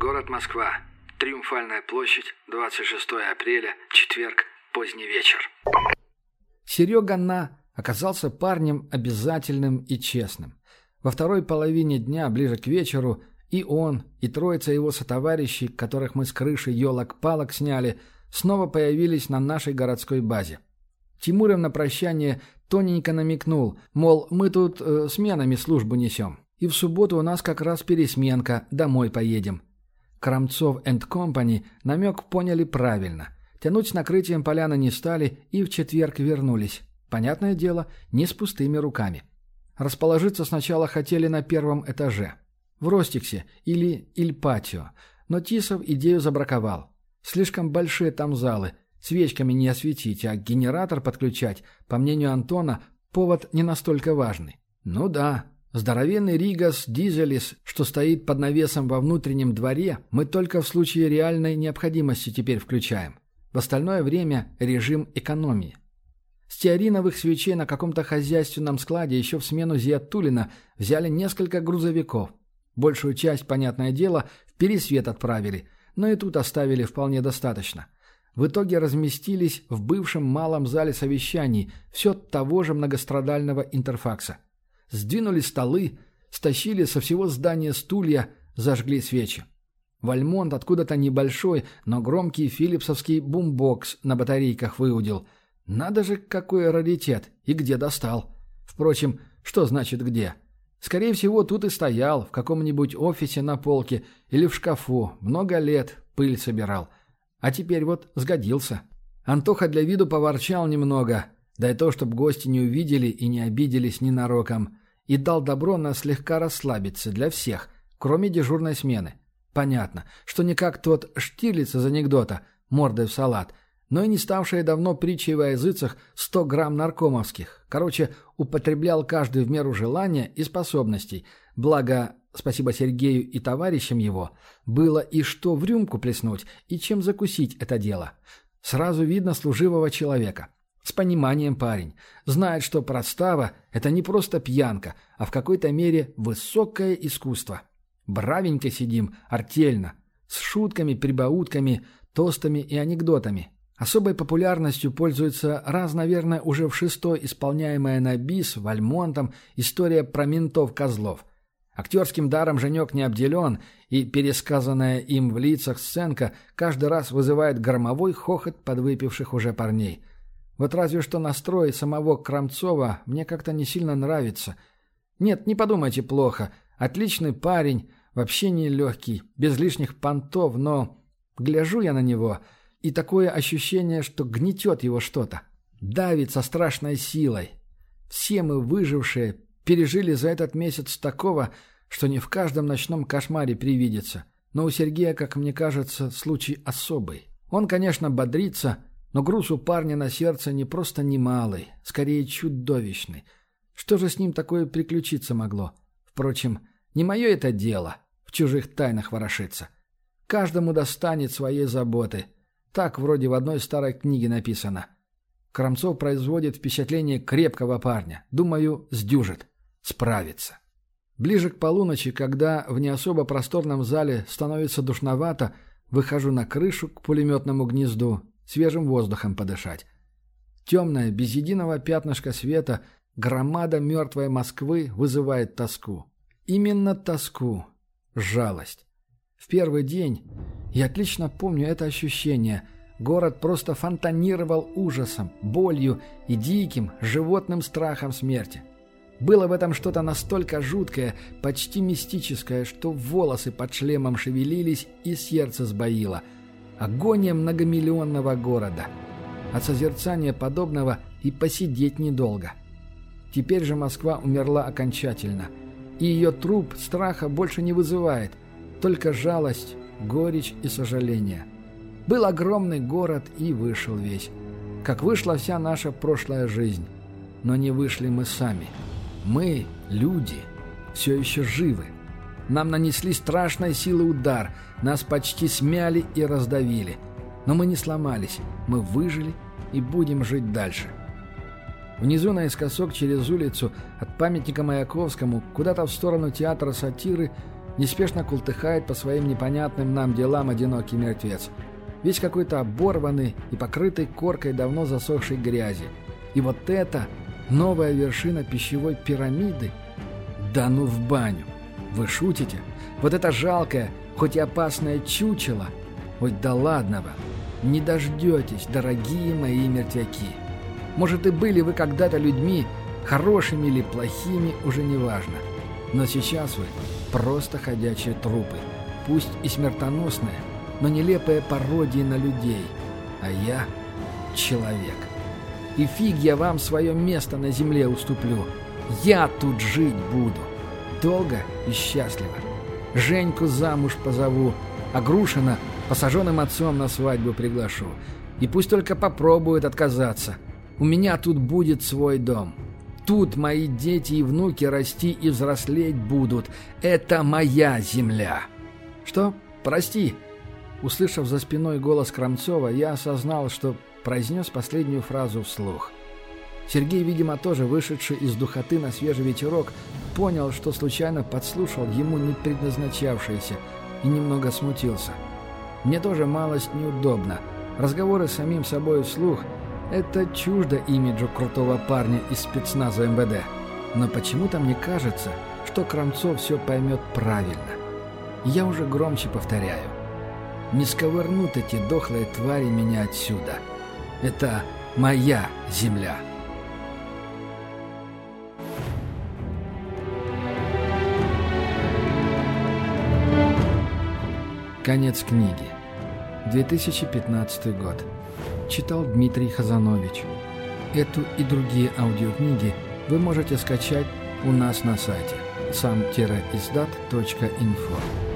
Город Москва. Триумфальная площадь. 26 апреля. Четверг. Поздний вечер. Серега На оказался парнем обязательным и честным. Во второй половине дня, ближе к вечеру, и он, и троица его сотоварищей, которых мы с крыши елок-палок сняли, снова появились на нашей городской базе. Тимуров на прощание тоненько намекнул, мол, мы тут э, сменами службу несем. И в субботу у нас как раз пересменка, домой поедем. Крамцов энд Компани намек поняли правильно. Тянуть с накрытием поляны не стали и в четверг вернулись. Понятное дело, не с пустыми руками. Расположиться сначала хотели на первом этаже. В Ростиксе или Ильпатио. Но Тисов идею забраковал. Слишком большие там залы. Свечками не осветить, а генератор подключать, по мнению Антона, повод не настолько важный. Ну да, здоровенный Ригас Дизелис, что стоит под навесом во внутреннем дворе, мы только в случае реальной необходимости теперь включаем. В остальное время режим экономии. Стеариновых свечей на каком-то хозяйственном складе еще в смену Зиатулина взяли несколько грузовиков. Большую часть, понятное дело, в пересвет отправили, но и тут оставили вполне достаточно. В итоге разместились в бывшем малом зале совещаний все того же многострадального интерфакса. Сдвинули столы, стащили со всего здания стулья, зажгли свечи. Вальмонт откуда-то небольшой, но громкий филипсовский бумбокс на батарейках выудил – надо же, какой раритет и где достал. Впрочем, что значит где? Скорее всего, тут и стоял, в каком-нибудь офисе на полке или в шкафу, много лет пыль собирал. А теперь вот сгодился. Антоха для виду поворчал немного, да и то, чтобы гости не увидели и не обиделись ненароком, и дал добро на слегка расслабиться для всех, кроме дежурной смены. Понятно, что не как тот Штирлиц из анекдота, мордой в салат – но и не ставшая давно притчей во языцах 100 грамм наркомовских. Короче, употреблял каждый в меру желания и способностей. Благо, спасибо Сергею и товарищам его, было и что в рюмку плеснуть, и чем закусить это дело. Сразу видно служивого человека. С пониманием парень. Знает, что простава – это не просто пьянка, а в какой-то мере высокое искусство. Бравенько сидим, артельно, с шутками, прибаутками, тостами и анекдотами. Особой популярностью пользуется раз, наверное, уже в шестой исполняемая на бис Вальмонтом история про ментов-козлов. Актерским даром Женек не обделен, и пересказанная им в лицах сценка каждый раз вызывает громовой хохот подвыпивших уже парней. Вот разве что настрой самого Крамцова мне как-то не сильно нравится. Нет, не подумайте плохо. Отличный парень, вообще не легкий, без лишних понтов, но... Гляжу я на него — и такое ощущение, что гнетет его что-то. Давит со страшной силой. Все мы, выжившие, пережили за этот месяц такого, что не в каждом ночном кошмаре привидится. Но у Сергея, как мне кажется, случай особый. Он, конечно, бодрится, но груз у парня на сердце не просто немалый, скорее чудовищный. Что же с ним такое приключиться могло? Впрочем, не мое это дело в чужих тайнах ворошиться. Каждому достанет своей заботы – так вроде в одной старой книге написано. Крамцов производит впечатление крепкого парня. Думаю, сдюжит. Справится. Ближе к полуночи, когда в не особо просторном зале становится душновато, выхожу на крышу к пулеметному гнезду, свежим воздухом подышать. Темная, без единого пятнышка света, громада мертвой Москвы вызывает тоску. Именно тоску. Жалость. В первый день я отлично помню это ощущение. Город просто фонтанировал ужасом, болью и диким, животным страхом смерти. Было в этом что-то настолько жуткое, почти мистическое, что волосы под шлемом шевелились и сердце сбоило. Агония многомиллионного города. От созерцания подобного и посидеть недолго. Теперь же Москва умерла окончательно. И ее труп страха больше не вызывает. Только жалость, горечь и сожаление. Был огромный город и вышел весь. Как вышла вся наша прошлая жизнь. Но не вышли мы сами. Мы, люди, все еще живы. Нам нанесли страшной силы удар, нас почти смяли и раздавили. Но мы не сломались, мы выжили и будем жить дальше. Внизу наискосок через улицу от памятника Маяковскому куда-то в сторону театра сатиры неспешно култыхает по своим непонятным нам делам одинокий мертвец. Весь какой-то оборванный и покрытый коркой давно засохшей грязи. И вот это новая вершина пищевой пирамиды? Да ну в баню! Вы шутите? Вот это жалкое, хоть и опасное чучело? Ой, да ладно вам! Не дождетесь, дорогие мои мертвяки! Может и были вы когда-то людьми, хорошими или плохими, уже не важно. Но сейчас вы просто ходячие трупы, пусть и смертоносные, но нелепые пародии на людей. А я — человек. И фиг я вам свое место на земле уступлю. Я тут жить буду. Долго и счастливо. Женьку замуж позову, а Грушина посаженным отцом на свадьбу приглашу. И пусть только попробует отказаться. У меня тут будет свой дом. Тут мои дети и внуки расти и взрослеть будут. Это моя земля. Что? Прости. Услышав за спиной голос Крамцова, я осознал, что произнес последнюю фразу вслух. Сергей, видимо, тоже вышедший из духоты на свежий ветерок, понял, что случайно подслушал ему не предназначавшееся, и немного смутился. Мне тоже малость неудобно. Разговоры с самим собой вслух – это чуждо имиджу крутого парня из спецназа МВД. Но почему-то мне кажется, что Крамцов все поймет правильно. Я уже громче повторяю. Не сковырнут эти дохлые твари меня отсюда. Это моя земля. Конец книги. 2015 год. Читал Дмитрий Хазанович. Эту и другие аудиокниги вы можете скачать у нас на сайте сам-издат.инфо.